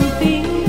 something.